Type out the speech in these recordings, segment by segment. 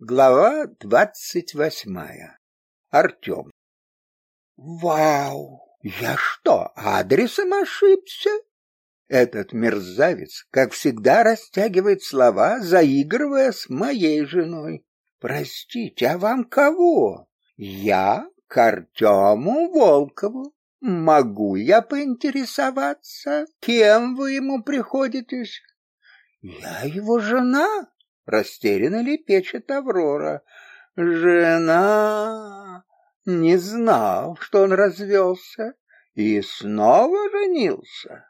Глава двадцать восьмая. Артем. Вау! Я что, адресом ошибся? Этот мерзавец, как всегда, растягивает слова, заигрывая с моей женой. Простите, а вам кого? Я к Артему Волкову. Могу я поинтересоваться, кем вы ему приходитесь? Я его жена, Растерянно лепечет Аврора. Жена не знал, что он развелся и снова женился.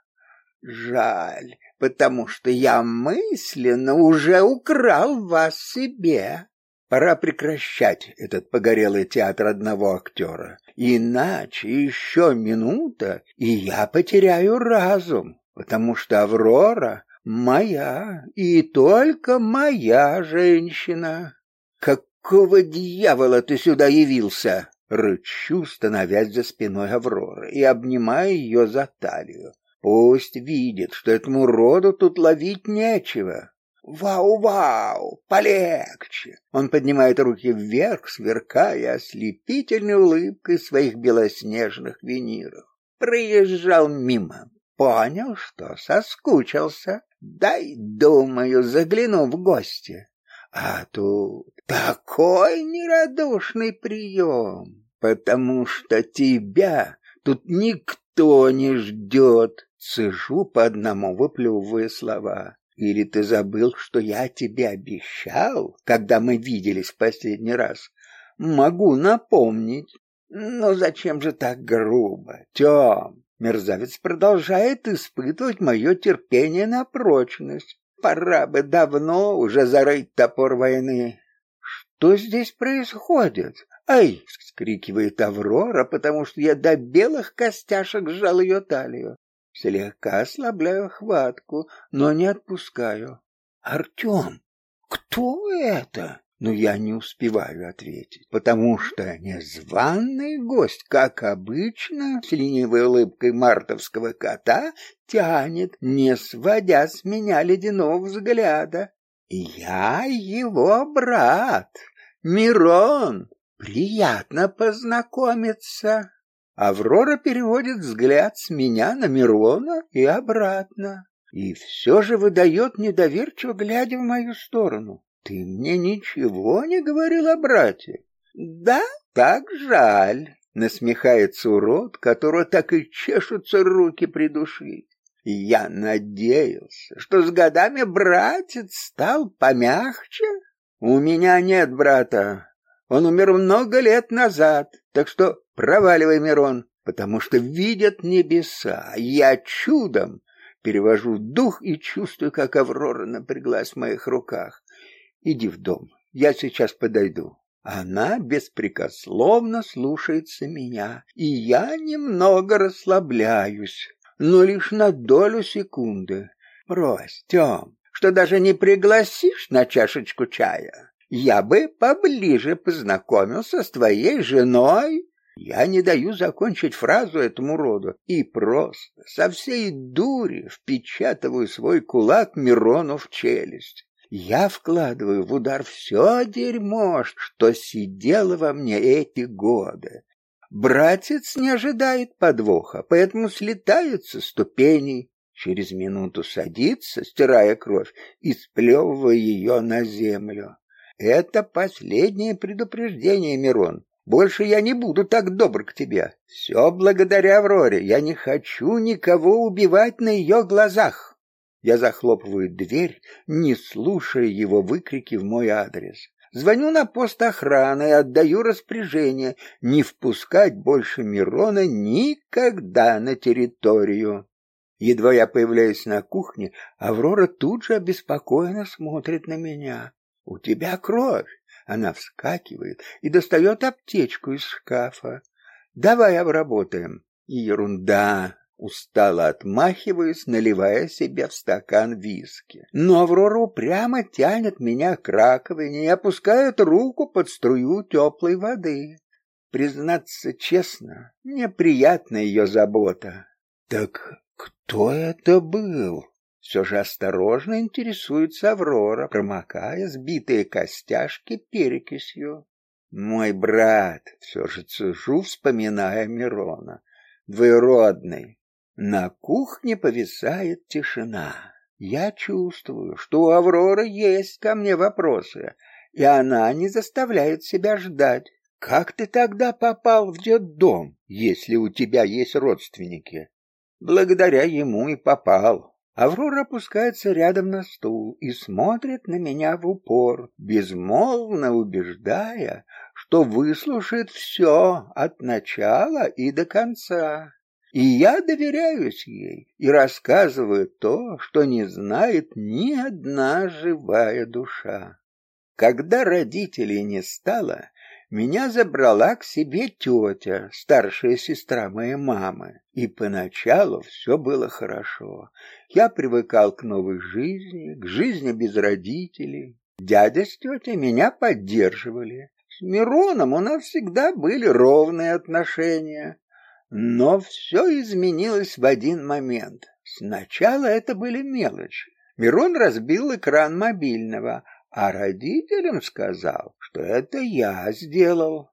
Жаль, потому что я мысленно уже украл вас себе. Пора прекращать этот погорелый театр одного актера. Иначе еще минута, и я потеряю разум, потому что Аврора Моя и только моя женщина. Какого дьявола ты сюда явился? Рычу, становясь за спиной Авроры и обнимая ее за талию. Пусть видит, что этому роду тут ловить нечего. Вау-вау, полегче. Он поднимает руки вверх, сверкая ослепительной улыбкой своих белоснежных виниров. Проезжал мимо, понял, что соскучился. Дай, думаю, загляну в гости. А тут такой нерадушный прием, потому что тебя тут никто не ждет. Сижу по одному, выплевывая слова. Или ты забыл, что я тебе обещал, когда мы виделись в последний раз? Могу напомнить. Но зачем же так грубо, Тём? Мерзавец продолжает испытывать мое терпение на прочность. Пора бы давно уже зарыть топор войны. Что здесь происходит? Ай, скрикивает Аврора, потому что я до белых костяшек сжал ее талию. Слегка ослабляю хватку, но не отпускаю. Артем, кто это? Но я не успеваю ответить, потому что незваный гость, как обычно, с ленивой улыбкой мартовского кота, тянет, не сводя с меня ледяного взгляда. Я его брат, Мирон. Приятно познакомиться. Аврора переводит взгляд с меня на Мирона и обратно. И все же выдает недоверчиво, глядя в мою сторону. Ты мне ничего не говорил о брате? Да, так жаль, насмехается урод, которого так и чешутся руки придушить. Я надеялся, что с годами братец стал помягче. У меня нет брата. Он умер много лет назад, так что проваливай, Мирон, потому что видят небеса. Я чудом перевожу дух и чувствую, как Аврора напряглась в моих руках. Иди в дом, я сейчас подойду. Она беспрекословно слушается меня, и я немного расслабляюсь, но лишь на долю секунды. Брось, Тём, что даже не пригласишь на чашечку чая. Я бы поближе познакомился с твоей женой. Я не даю закончить фразу этому роду и просто со всей дури впечатываю свой кулак Мирону в челюсть. Я вкладываю в удар все дерьмо, что сидело во мне эти годы. Братец не ожидает подвоха, поэтому слетает ступеней, через минуту садится, стирая кровь и сплевывая ее на землю. Это последнее предупреждение, Мирон. Больше я не буду так добр к тебе. Все благодаря Авроре. Я не хочу никого убивать на ее глазах. Я захлопываю дверь, не слушая его выкрики в мой адрес. Звоню на пост охраны и отдаю распоряжение не впускать больше Мирона никогда на территорию. Едва я появляюсь на кухне, Аврора тут же обеспокоенно смотрит на меня. «У тебя кровь!» Она вскакивает и достает аптечку из шкафа. «Давай обработаем». «Ерунда!» Устало отмахиваюсь, наливая себе в стакан виски. Но Аврора упрямо тянет меня к раковине и опускает руку под струю теплой воды. Признаться честно, мне приятна ее забота. Так кто это был? Все же осторожно интересуется Аврора, промокая сбитые костяшки перекисью. Мой брат, все же цежу, вспоминая Мирона, двоюродный. На кухне повисает тишина. Я чувствую, что у Авроры есть ко мне вопросы, и она не заставляет себя ждать. Как ты тогда попал в детдом, если у тебя есть родственники? Благодаря ему и попал. Аврора опускается рядом на стул и смотрит на меня в упор, безмолвно убеждая, что выслушает все от начала и до конца. И я доверяюсь ей и рассказываю то, что не знает ни одна живая душа. Когда родителей не стало, меня забрала к себе тетя, старшая сестра моей мамы, и поначалу все было хорошо. Я привыкал к новой жизни, к жизни без родителей. Дядя с тетей меня поддерживали. С Мироном у нас всегда были ровные отношения. Но все изменилось в один момент. Сначала это были мелочи. Мирон разбил экран мобильного, а родителям сказал, что это я сделал.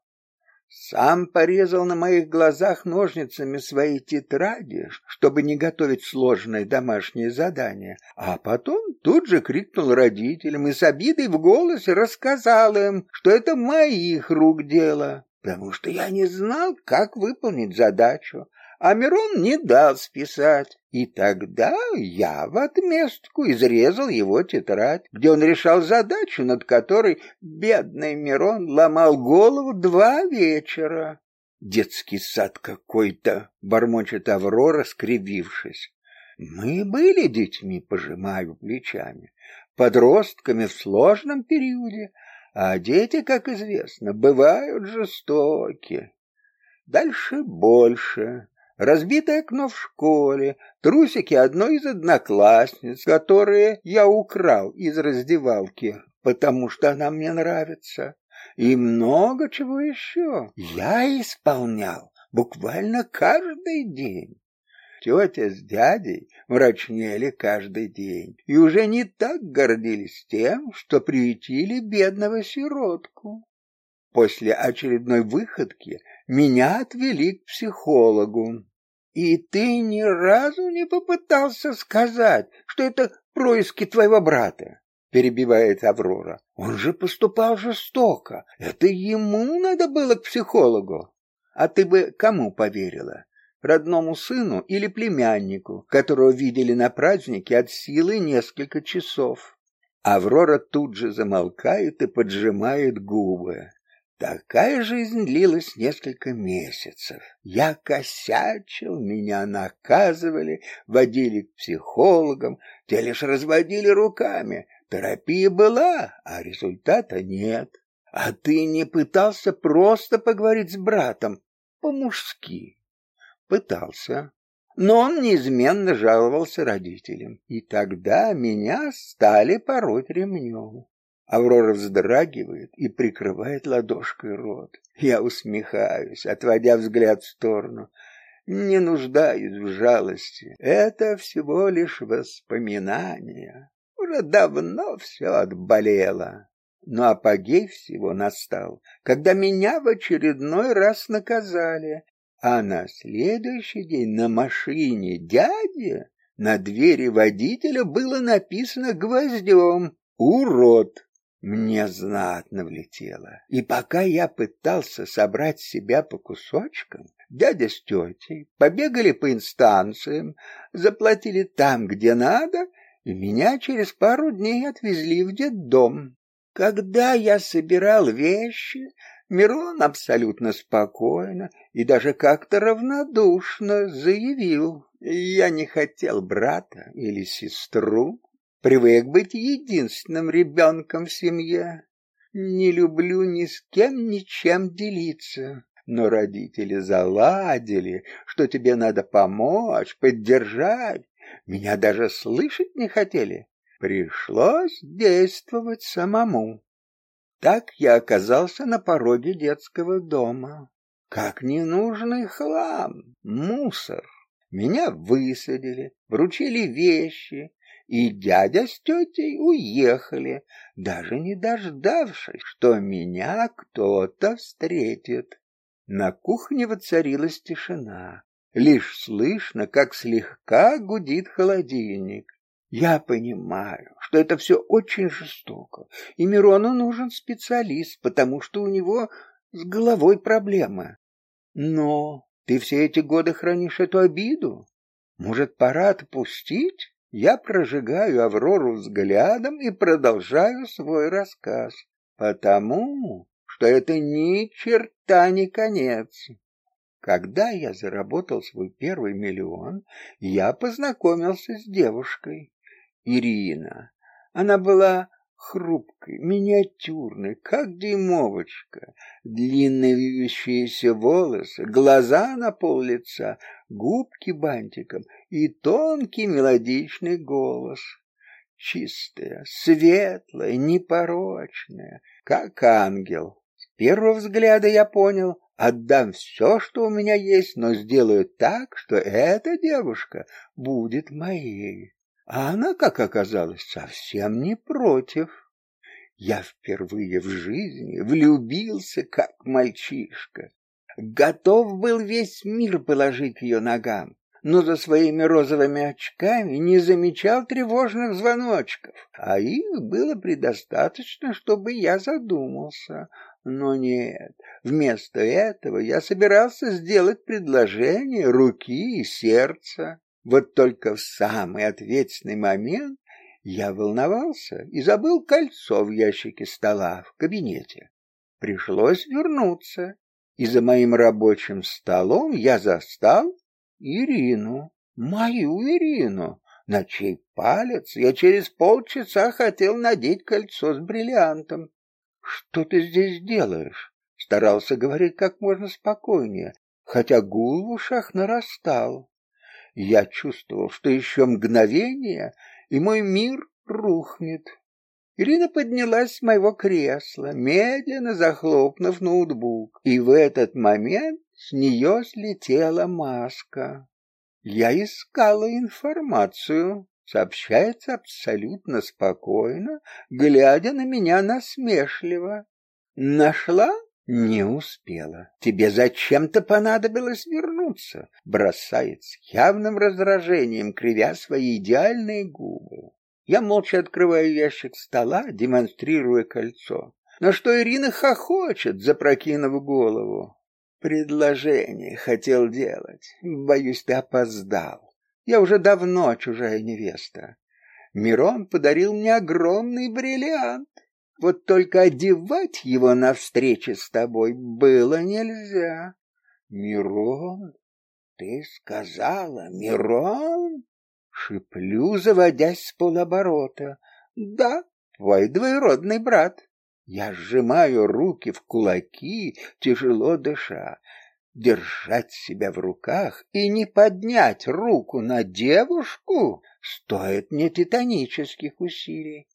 Сам порезал на моих глазах ножницами свои тетради, чтобы не готовить сложное домашнее задание, а потом тут же крикнул родителям и с обидой в голосе рассказал им, что это моих рук дело, потому что я не знал, как выполнить задачу, а Мирон не дал списать. И тогда я в отместку изрезал его тетрадь, где он решал задачу, над которой бедный Мирон ломал голову два вечера. Детский сад какой-то, бормочет Аврора, скривившись. Мы были детьми, пожимаю плечами, подростками в сложном периоде, а дети, как известно, бывают жестоки. Дальше больше разбитое окно в школе, трусики одной из одноклассниц, которые я украл из раздевалки, потому что она мне нравится, и много чего еще. Я исполнял буквально каждый день. Тетя с дядей мрачнели каждый день и уже не так гордились тем, что приютили бедного сиротку. После очередной выходки меня отвели к психологу. И ты ни разу не попытался сказать, что это происки твоего брата, перебивает Аврора. Он же поступал жестоко. Это ему надо было к психологу. А ты бы кому поверила? Родному сыну или племяннику, которого видели на празднике от силы несколько часов? Аврора тут же замолкает и поджимает губы. Такая жизнь длилась несколько месяцев. Я косячил, меня наказывали, водили к психологам, те лишь разводили руками. Терапия была, а результата нет. А ты не пытался просто поговорить с братом по-мужски? Пытался. Но он неизменно жаловался родителям, и тогда меня стали пороть ремнем. Аврора вздрагивает и прикрывает ладошкой рот. Я усмехаюсь, отводя взгляд в сторону. Не нуждаюсь в жалости. Это всего лишь воспоминания. Уже давно все отболело. Но апогей всего настал, когда меня в очередной раз наказали, а на следующий день на машине дяди на двери водителя было написано гвоздем «Урод». Мне знатно влетело. И пока я пытался собрать себя по кусочкам, дядя с тетей побегали по инстанциям, заплатили там, где надо, и меня через пару дней отвезли в детдом. Когда я собирал вещи, Мирон абсолютно спокойно и даже как-то равнодушно заявил, я не хотел брата или сестру, Привык быть единственным ребенком в семье. Не люблю ни с кем ничем делиться. Но родители заладили, что тебе надо помочь, поддержать. Меня даже слышать не хотели. Пришлось действовать самому. Так я оказался на пороге детского дома. Как ненужный хлам, мусор. Меня высадили, вручили вещи, и дядя с тетей уехали, даже не дождавшись, что меня кто-то встретит. На кухне воцарилась тишина. Лишь слышно, как слегка гудит холодильник. Я понимаю, что это все очень жестоко, и Мирону нужен специалист, потому что у него с головой проблемы. Но ты все эти годы хранишь эту обиду. Может, пора отпустить? Я прожигаю Аврору взглядом и продолжаю свой рассказ, потому что это ни черта не конец. Когда я заработал свой первый миллион, я познакомился с девушкой. Ирина. Она была хрупкой, миниатюрной, как дюймовочка, длинные вьющиеся волосы, глаза на пол лица, губки бантиком и тонкий мелодичный голос. Чистая, светлая, непорочная, как ангел. С первого взгляда я понял, отдам все, что у меня есть, но сделаю так, что эта девушка будет моей. А она, как оказалось, совсем не против. Я впервые в жизни влюбился, как мальчишка. Готов был весь мир положить к ее ногам, но за своими розовыми очками не замечал тревожных звоночков, а их было предостаточно, чтобы я задумался. Но нет, вместо этого я собирался сделать предложение руки и сердца. Вот только в самый ответственный момент я волновался и забыл кольцо в ящике стола в кабинете. Пришлось вернуться, и за моим рабочим столом я застал Ирину, мою Ирину, на чей палец я через полчаса хотел надеть кольцо с бриллиантом. «Что ты здесь делаешь?» Старался говорить как можно спокойнее, хотя гул в ушах нарастал. Я чувствовал, что еще мгновение, и мой мир рухнет. Ирина поднялась с моего кресла, медленно захлопнув ноутбук, и в этот момент с нее слетела маска. Я искала информацию, сообщается абсолютно спокойно, глядя на меня насмешливо. Нашла? Не успела. Тебе зачем-то понадобилось вернуться, бросает с явным раздражением, кривя свои идеальные губы. Я молча открываю ящик стола, демонстрируя кольцо. На что Ирина хохочет, запрокинув голову. Предложение хотел делать. Боюсь, ты опоздал. Я уже давно чужая невеста. Мирон подарил мне огромный бриллиант. Вот только одевать его на встрече с тобой было нельзя. Мирон, ты сказала, Мирон? Шиплю, заводясь с полоборота. Да, твой двоюродный брат. Я сжимаю руки в кулаки, тяжело дыша. Держать себя в руках и не поднять руку на девушку стоит не титанических усилий.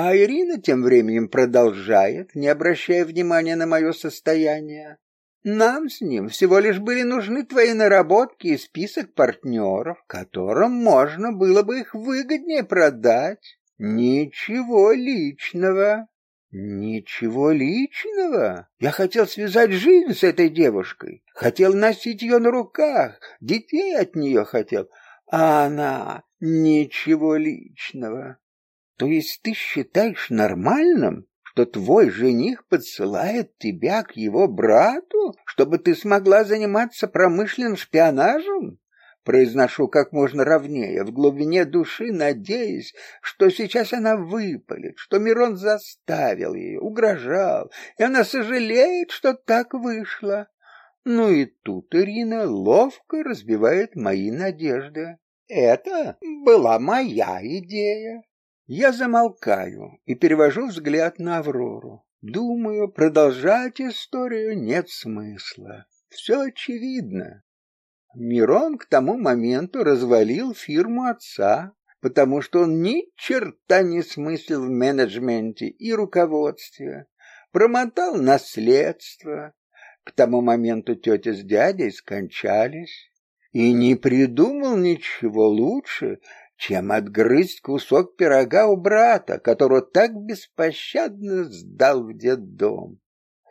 А Ирина тем временем продолжает, не обращая внимания на мое состояние. Нам с ним всего лишь были нужны твои наработки и список партнеров, которым можно было бы их выгоднее продать. Ничего личного. Ничего личного. Я хотел связать жизнь с этой девушкой, хотел носить ее на руках, детей от нее хотел, а она ничего личного. То есть ты считаешь нормальным, что твой жених подсылает тебя к его брату, чтобы ты смогла заниматься промышленным шпионажем? Произношу как можно ровнее, в глубине души надеясь, что сейчас она выпалит, что Мирон заставил ее, угрожал, и она сожалеет, что так вышло. Ну и тут Ирина ловко разбивает мои надежды. Это была моя идея. Я замолкаю и перевожу взгляд на Аврору. Думаю, продолжать историю нет смысла. Все очевидно. Мирон к тому моменту развалил фирму отца, потому что он ни черта не смыслил в менеджменте и руководстве, промотал наследство. К тому моменту тетя с дядей скончались и не придумал ничего лучше, чем отгрызть кусок пирога у брата, которого так беспощадно сдал в детдом.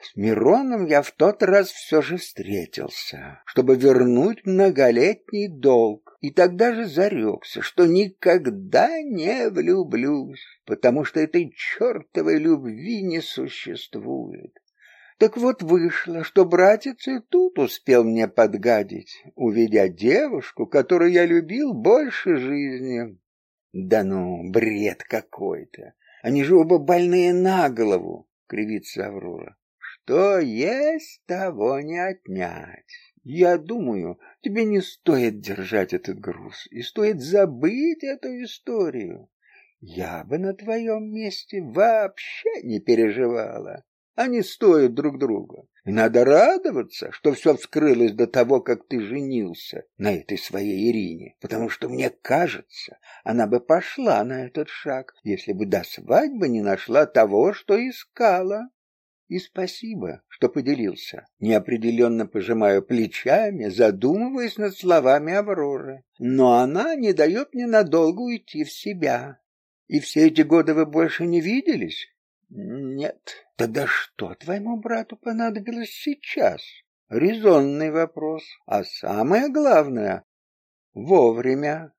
С Мироном я в тот раз все же встретился, чтобы вернуть многолетний долг, и тогда же зарекся, что никогда не влюблюсь, потому что этой чертовой любви не существует. Так вот вышло, что братец и тут успел мне подгадить, увидя девушку, которую я любил больше жизни. Да ну, бред какой-то. Они же оба больные на голову, кривится Аврора. Что есть, того не отнять. Я думаю, тебе не стоит держать этот груз, и стоит забыть эту историю. Я бы на твоем месте вообще не переживала. Они стоят друг друга. И надо радоваться, что все вскрылось до того, как ты женился на этой своей Ирине, потому что мне кажется, она бы пошла на этот шаг, если бы до свадьбы не нашла того, что искала. И спасибо, что поделился. Неопределенно пожимаю плечами, задумываясь над словами Авроры. Но она не дает мне надолго уйти в себя. И все эти годы вы больше не виделись? Нет. Тогда что твоему брату понадобилось сейчас? Резонный вопрос. А самое главное, вовремя.